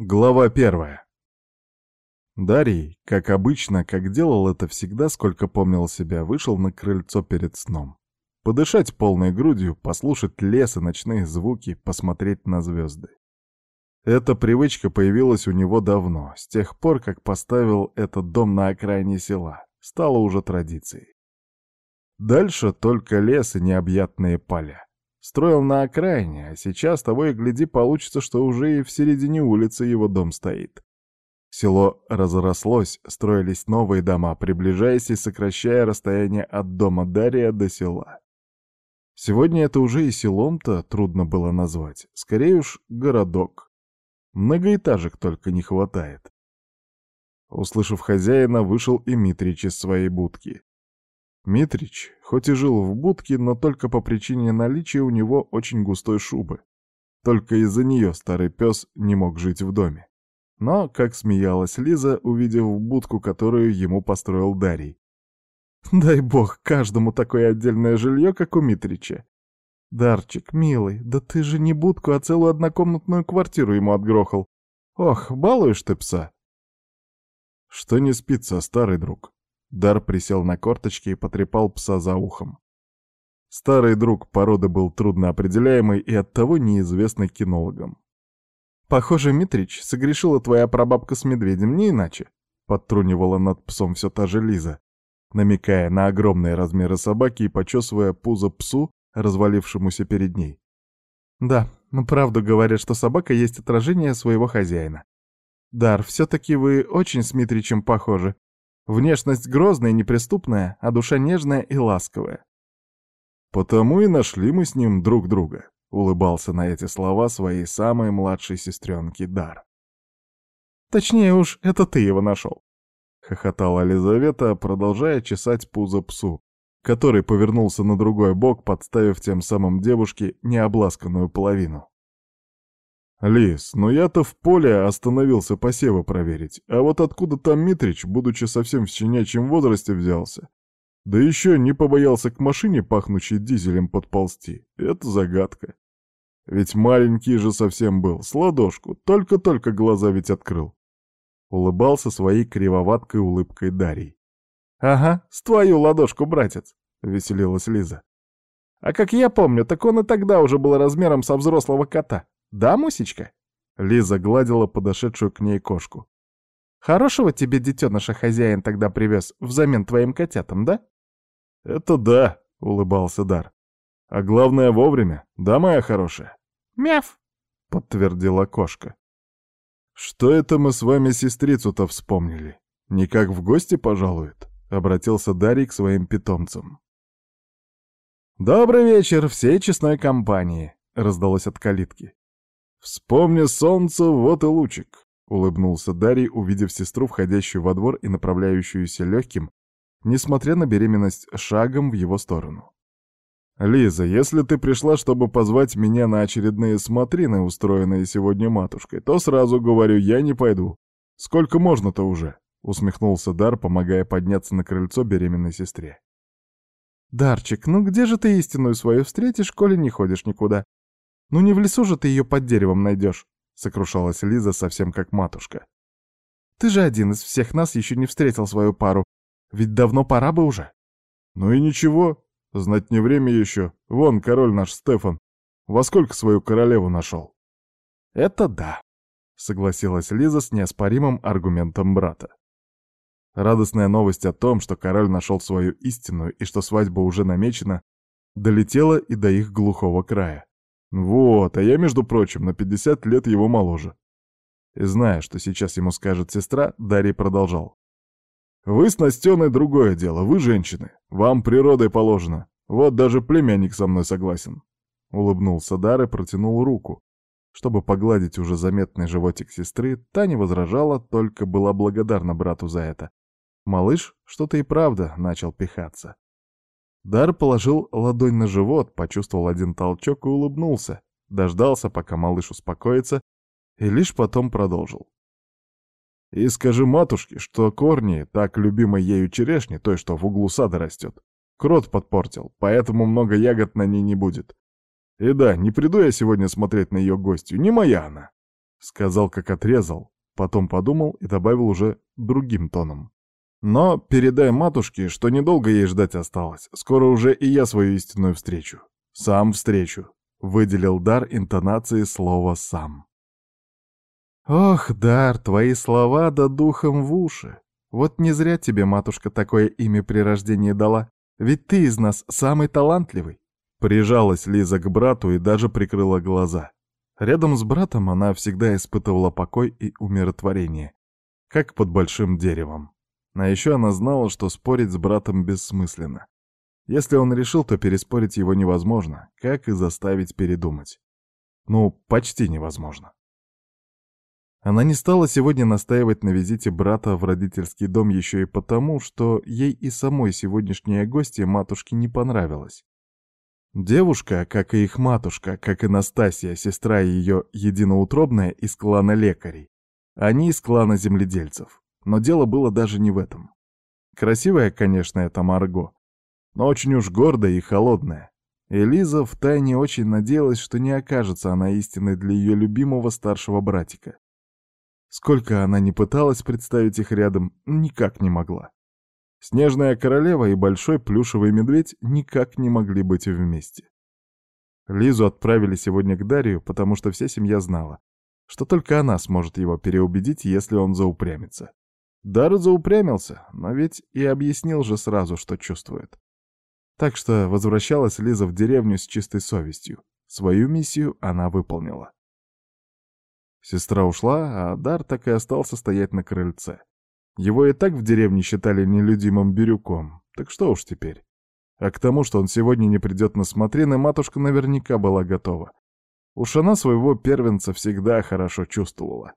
Глава первая. Дарий, как обычно, как делал это всегда, сколько помнил себя, вышел на крыльцо перед сном. Подышать полной грудью, послушать лес и ночные звуки, посмотреть на звезды. Эта привычка появилась у него давно, с тех пор, как поставил этот дом на окраине села. Стало уже традицией. Дальше только лес и необъятные поля. Строил на окраине, а сейчас того и гляди получится, что уже и в середине улицы его дом стоит. Село разрослось, строились новые дома, приближаясь и сокращая расстояние от дома Дария до села. Сегодня это уже и селом-то трудно было назвать, скорее уж городок. Многоэтажек только не хватает. Услышав хозяина, вышел и Митрич из своей будки. Митрич, хоть и жил в будке, но только по причине наличия у него очень густой шубы. Только из-за нее старый пес не мог жить в доме. Но, как смеялась Лиза, увидев будку, которую ему построил Дарий. «Дай бог каждому такое отдельное жилье, как у Митрича. Дарчик, милый, да ты же не будку, а целую однокомнатную квартиру ему отгрохал. Ох, балуешь ты пса!» «Что не спится, старый друг?» Дар присел на корточки и потрепал пса за ухом. Старый друг породы был трудно определяемый и оттого неизвестный кинологам. «Похоже, Митрич, согрешила твоя прабабка с медведем, не иначе», — подтрунивала над псом все та же Лиза, намекая на огромные размеры собаки и почесывая пузо псу, развалившемуся перед ней. «Да, но правду говорят, что собака есть отражение своего хозяина. Дар, все-таки вы очень с Митричем похожи. Внешность грозная и неприступная, а душа нежная и ласковая. «Потому и нашли мы с ним друг друга», — улыбался на эти слова своей самой младшей сестренки Дар. «Точнее уж, это ты его нашел», — хохотала Елизавета, продолжая чесать пузо псу, который повернулся на другой бок, подставив тем самым девушке необласканную половину. «Лис, ну я-то в поле остановился посевы проверить, а вот откуда там Митрич, будучи совсем в щенячьем возрасте, взялся? Да еще не побоялся к машине, пахнущей дизелем, подползти. Это загадка. Ведь маленький же совсем был, с ладошку, только-только глаза ведь открыл». Улыбался своей кривоваткой улыбкой Дарий. «Ага, с твою ладошку, братец!» — веселилась Лиза. «А как я помню, так он и тогда уже был размером со взрослого кота. Да, Мусечка?» Лиза гладила подошедшую к ней кошку. «Хорошего тебе детеныша хозяин тогда привез взамен твоим котятам, да?» «Это да», — улыбался Дар. «А главное вовремя, да, моя хорошая?» «Мяв», — подтвердила кошка. «Что это мы с вами сестрицу-то вспомнили? Никак в гости пожалует?» — обратился Дарий к своим питомцам. «Добрый вечер всей честной компании», — раздалось от калитки. «Вспомни солнце, вот и лучик», — улыбнулся Дарий, увидев сестру, входящую во двор и направляющуюся легким, несмотря на беременность, шагом в его сторону. «Лиза, если ты пришла, чтобы позвать меня на очередные смотрины, устроенные сегодня матушкой, то сразу говорю, я не пойду. Сколько можно-то уже?» — усмехнулся Дар, помогая подняться на крыльцо беременной сестре. «Дарчик, ну где же ты истинную свою встретишь, коли не ходишь никуда? «Ну не в лесу же ты ее под деревом найдешь», — сокрушалась Лиза совсем как матушка. «Ты же один из всех нас еще не встретил свою пару. Ведь давно пора бы уже». «Ну и ничего, знать не время еще. Вон король наш Стефан. Во сколько свою королеву нашел?» «Это да», — согласилась Лиза с неоспоримым аргументом брата. Радостная новость о том, что король нашел свою истинную и что свадьба уже намечена, долетела и до их глухого края. Вот, а я, между прочим, на 50 лет его моложе. И зная, что сейчас ему скажет сестра, Дарий продолжал. Вы с Настеной другое дело, вы женщины. Вам природой положено. Вот даже племянник со мной согласен. Улыбнулся Дар и протянул руку. Чтобы погладить уже заметный животик сестры, та не возражала, только была благодарна брату за это. Малыш что-то и правда начал пихаться. Дар положил ладонь на живот, почувствовал один толчок и улыбнулся, дождался, пока малыш успокоится, и лишь потом продолжил. «И скажи матушке, что корни, так любимой ею черешни, той, что в углу сада растет, крот подпортил, поэтому много ягод на ней не будет. И да, не приду я сегодня смотреть на ее гостью, не моя она. Сказал, как отрезал, потом подумал и добавил уже другим тоном. Но передай матушке, что недолго ей ждать осталось. Скоро уже и я свою истинную встречу. Сам встречу. Выделил дар интонации слова «сам». Ох, дар, твои слова да духом в уши. Вот не зря тебе матушка такое имя при рождении дала. Ведь ты из нас самый талантливый. Прижалась Лиза к брату и даже прикрыла глаза. Рядом с братом она всегда испытывала покой и умиротворение, как под большим деревом. А еще она знала, что спорить с братом бессмысленно. Если он решил, то переспорить его невозможно, как и заставить передумать. Ну, почти невозможно. Она не стала сегодня настаивать на визите брата в родительский дом еще и потому, что ей и самой сегодняшняя гостья матушке не понравилась. Девушка, как и их матушка, как и Настасья, сестра ее единоутробная из клана лекарей, они из клана земледельцев. Но дело было даже не в этом. Красивая, конечно, это Марго, но очень уж гордая и холодная. Элиза втайне очень надеялась, что не окажется она истинной для ее любимого старшего братика. Сколько она не пыталась представить их рядом, никак не могла. Снежная королева и большой плюшевый медведь никак не могли быть вместе. Лизу отправили сегодня к Дарью, потому что вся семья знала, что только она сможет его переубедить, если он заупрямится. Дар заупрямился, но ведь и объяснил же сразу, что чувствует. Так что возвращалась Лиза в деревню с чистой совестью. Свою миссию она выполнила. Сестра ушла, а Дар так и остался стоять на крыльце. Его и так в деревне считали нелюдимым бирюком, так что уж теперь. А к тому, что он сегодня не придет на смотрины, матушка наверняка была готова. Уж она своего первенца всегда хорошо чувствовала.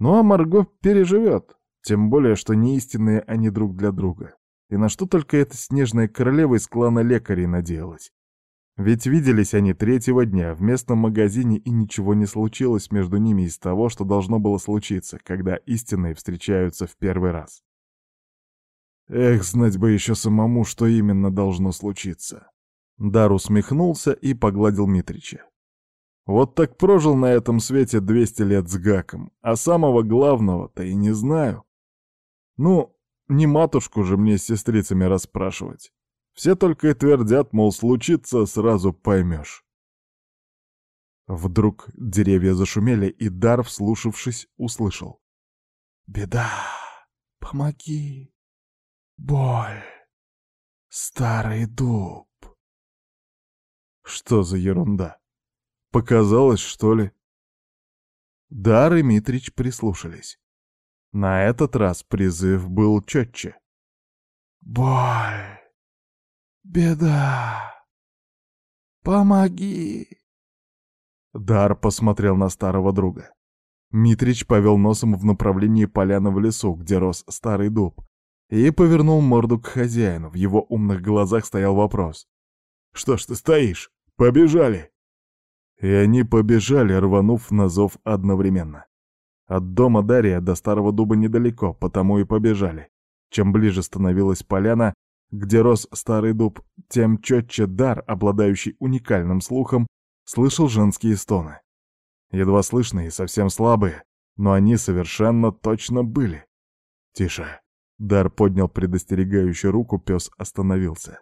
Ну а Марго переживет, тем более, что не истинные они друг для друга. И на что только эта снежная королева из клана лекарей надеялась. Ведь виделись они третьего дня в местном магазине, и ничего не случилось между ними из того, что должно было случиться, когда истинные встречаются в первый раз. Эх, знать бы еще самому, что именно должно случиться. Дар усмехнулся и погладил Митрича. Вот так прожил на этом свете 200 лет с гаком, а самого главного-то и не знаю. Ну, не матушку же мне с сестрицами расспрашивать. Все только и твердят, мол, случится, сразу поймешь. Вдруг деревья зашумели, и Дар, вслушавшись, услышал. «Беда! Помоги! Боль! Старый дуб!» Что за ерунда? Показалось, что ли? Дар и Митрич прислушались. На этот раз призыв был четче. «Боль! Беда! Помоги!» Дар посмотрел на старого друга. Митрич повел носом в направлении поляны в лесу, где рос старый дуб, и повернул морду к хозяину. В его умных глазах стоял вопрос. «Что ж ты стоишь? Побежали!» И они побежали, рванув на зов одновременно. От дома Дария до старого дуба недалеко, потому и побежали. Чем ближе становилась поляна, где рос старый дуб, тем четче дар, обладающий уникальным слухом, слышал женские стоны. Едва слышные и совсем слабые, но они совершенно точно были. «Тише!» Дар поднял предостерегающую руку, пес остановился.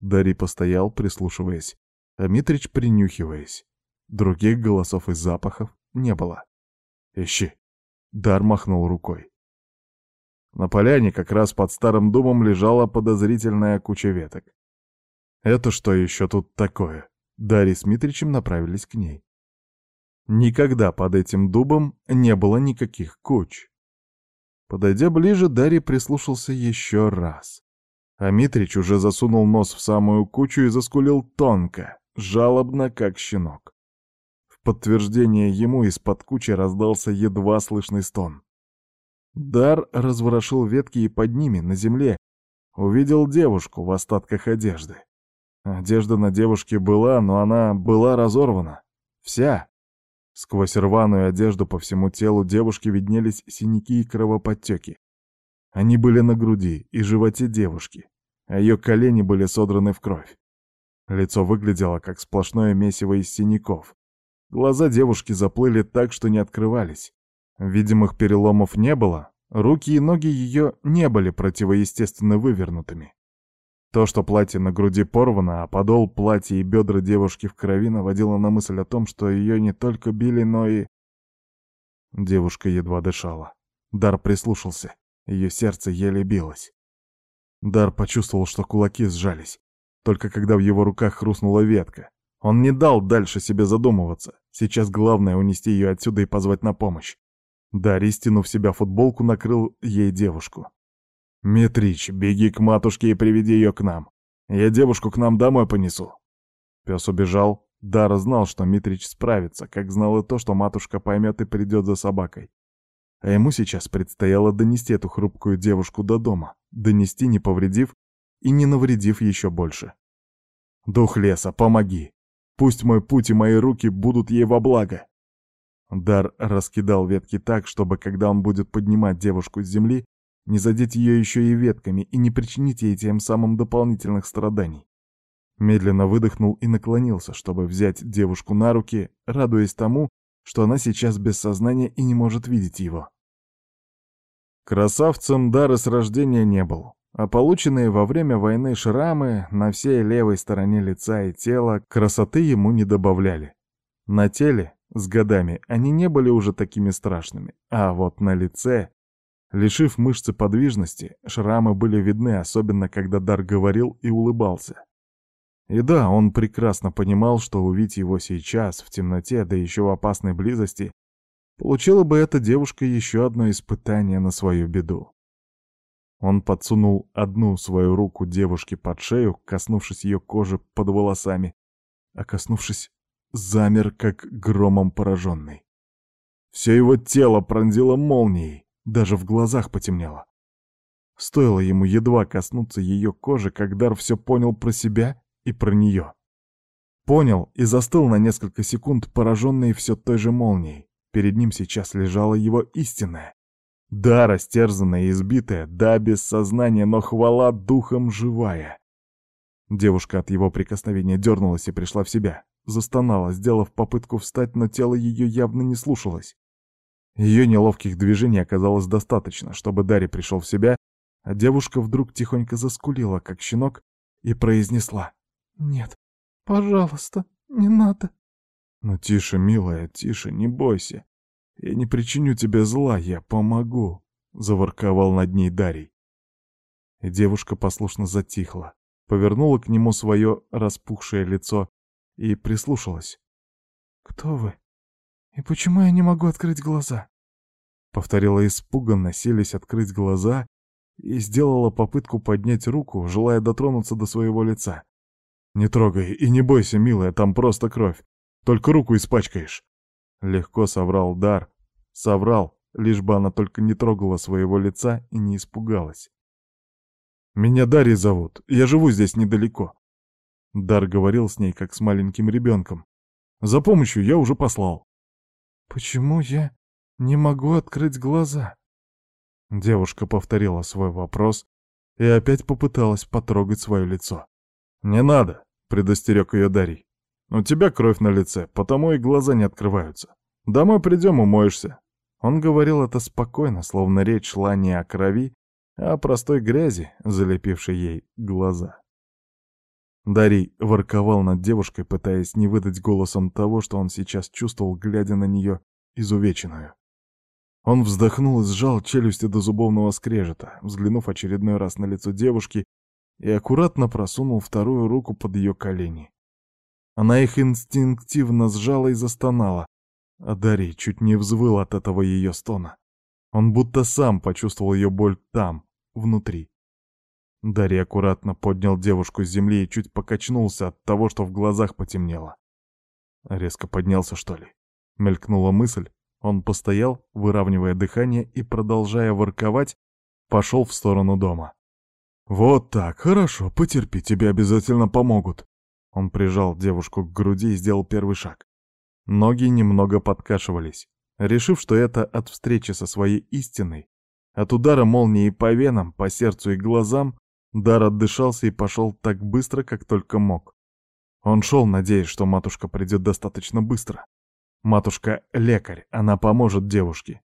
Дари постоял, прислушиваясь а Митрич принюхиваясь. Других голосов и запахов не было. «Ищи!» Дар махнул рукой. На поляне как раз под старым домом лежала подозрительная куча веток. «Это что еще тут такое?» Дарья с Митричем направились к ней. Никогда под этим дубом не было никаких куч. Подойдя ближе, Дарья прислушался еще раз. А Митрич уже засунул нос в самую кучу и заскулил тонко, жалобно, как щенок. Подтверждение ему из-под кучи раздался едва слышный стон. Дар разворошил ветки и под ними, на земле, увидел девушку в остатках одежды. Одежда на девушке была, но она была разорвана. Вся. Сквозь рваную одежду по всему телу девушки виднелись синяки и кровоподтеки. Они были на груди и животе девушки, а ее колени были содраны в кровь. Лицо выглядело как сплошное месиво из синяков. Глаза девушки заплыли так, что не открывались. Видимых переломов не было, руки и ноги ее не были противоестественно вывернутыми. То, что платье на груди порвано, а подол платья и бедра девушки в крови наводило на мысль о том, что ее не только били, но и... Девушка едва дышала. Дар прислушался. Ее сердце еле билось. Дар почувствовал, что кулаки сжались. Только когда в его руках хрустнула ветка. Он не дал дальше себе задумываться. Сейчас главное унести ее отсюда и позвать на помощь. Дарий, стянув себя футболку, накрыл ей девушку. «Митрич, беги к матушке и приведи ее к нам. Я девушку к нам домой понесу». Пес убежал. Дара знал, что Митрич справится, как знал и то, что матушка поймет и придет за собакой. А ему сейчас предстояло донести эту хрупкую девушку до дома, донести, не повредив и не навредив еще больше. «Дух леса, помоги! Пусть мой путь и мои руки будут ей во благо!» Дар раскидал ветки так, чтобы, когда он будет поднимать девушку с земли, не задеть ее еще и ветками и не причинить ей тем самым дополнительных страданий. Медленно выдохнул и наклонился, чтобы взять девушку на руки, радуясь тому, что она сейчас без сознания и не может видеть его. Красавцем Дары с рождения не был, а полученные во время войны шрамы на всей левой стороне лица и тела красоты ему не добавляли. На теле, с годами, они не были уже такими страшными, а вот на лице, лишив мышцы подвижности, шрамы были видны, особенно когда Дар говорил и улыбался. И да, он прекрасно понимал, что увидеть его сейчас, в темноте, да еще в опасной близости, получила бы эта девушка еще одно испытание на свою беду. Он подсунул одну свою руку девушке под шею, коснувшись ее кожи под волосами, а коснувшись, замер, как громом пораженный. Все его тело пронзило молнией, даже в глазах потемнело. Стоило ему едва коснуться ее кожи, как Дар все понял про себя и про нее. Понял и застыл на несколько секунд, пораженный все той же молнией. Перед ним сейчас лежала его истинная. Да, растерзанная и избитая, да, без сознания, но хвала духом живая. Девушка от его прикосновения дернулась и пришла в себя. Застонала, сделав попытку встать, но тело ее явно не слушалось. Ее неловких движений оказалось достаточно, чтобы Дарья пришел в себя, а девушка вдруг тихонько заскулила, как щенок, и произнесла. «Нет, пожалуйста, не надо». «Ну тише, милая, тише, не бойся. Я не причиню тебе зла, я помогу», — заворковал над ней Дарий. Девушка послушно затихла, повернула к нему свое распухшее лицо и прислушалась. «Кто вы? И почему я не могу открыть глаза?» Повторила испуганно, селись открыть глаза и сделала попытку поднять руку, желая дотронуться до своего лица. «Не трогай и не бойся, милая, там просто кровь. Только руку испачкаешь». Легко соврал Дар. Соврал, лишь бы она только не трогала своего лица и не испугалась. «Меня Дарья зовут. Я живу здесь недалеко». Дар говорил с ней, как с маленьким ребенком. «За помощью я уже послал». «Почему я не могу открыть глаза?» Девушка повторила свой вопрос и опять попыталась потрогать свое лицо. «Не надо!» — предостерег ее Дарий. «У тебя кровь на лице, потому и глаза не открываются. Домой придем, умоешься». Он говорил это спокойно, словно речь шла не о крови, а о простой грязи, залепившей ей глаза. Дарий ворковал над девушкой, пытаясь не выдать голосом того, что он сейчас чувствовал, глядя на нее изувеченную. Он вздохнул и сжал челюсти до зубовного скрежета, взглянув очередной раз на лицо девушки и аккуратно просунул вторую руку под ее колени. Она их инстинктивно сжала и застонала, а Дарий чуть не взвыл от этого ее стона. Он будто сам почувствовал ее боль там, внутри. Дарий аккуратно поднял девушку с земли и чуть покачнулся от того, что в глазах потемнело. Резко поднялся, что ли? Мелькнула мысль. Он постоял, выравнивая дыхание и, продолжая ворковать, пошел в сторону дома. «Вот так, хорошо, потерпи, тебе обязательно помогут». Он прижал девушку к груди и сделал первый шаг. Ноги немного подкашивались. Решив, что это от встречи со своей истиной, от удара молнии по венам, по сердцу и глазам, Дар отдышался и пошел так быстро, как только мог. Он шел, надеясь, что матушка придет достаточно быстро. Матушка — лекарь, она поможет девушке.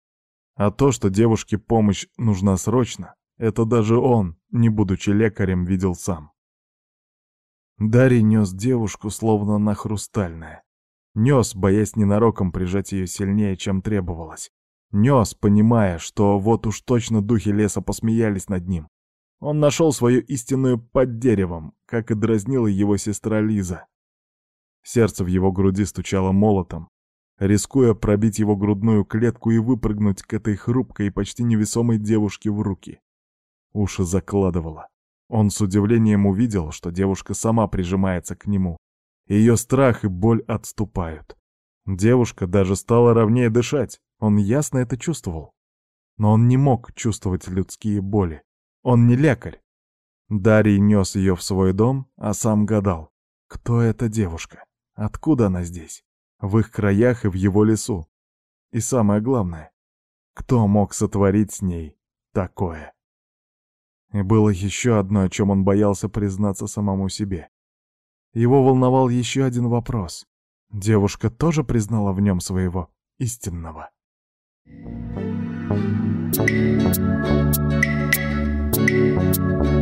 А то, что девушке помощь нужна срочно, это даже он, не будучи лекарем, видел сам. Дарий нес девушку, словно на хрустальное. Нес, боясь ненароком прижать ее сильнее, чем требовалось. Нес, понимая, что вот уж точно духи леса посмеялись над ним. Он нашел свою истинную под деревом, как и дразнила его сестра Лиза. Сердце в его груди стучало молотом, рискуя пробить его грудную клетку и выпрыгнуть к этой хрупкой и почти невесомой девушке в руки. Уши закладывало. Он с удивлением увидел, что девушка сама прижимается к нему. Ее страх и боль отступают. Девушка даже стала ровнее дышать, он ясно это чувствовал. Но он не мог чувствовать людские боли. Он не лекарь. Дарий нес ее в свой дом, а сам гадал, кто эта девушка, откуда она здесь, в их краях и в его лесу. И самое главное, кто мог сотворить с ней такое? И было еще одно, о чем он боялся признаться самому себе. Его волновал еще один вопрос. Девушка тоже признала в нем своего истинного. Thank you.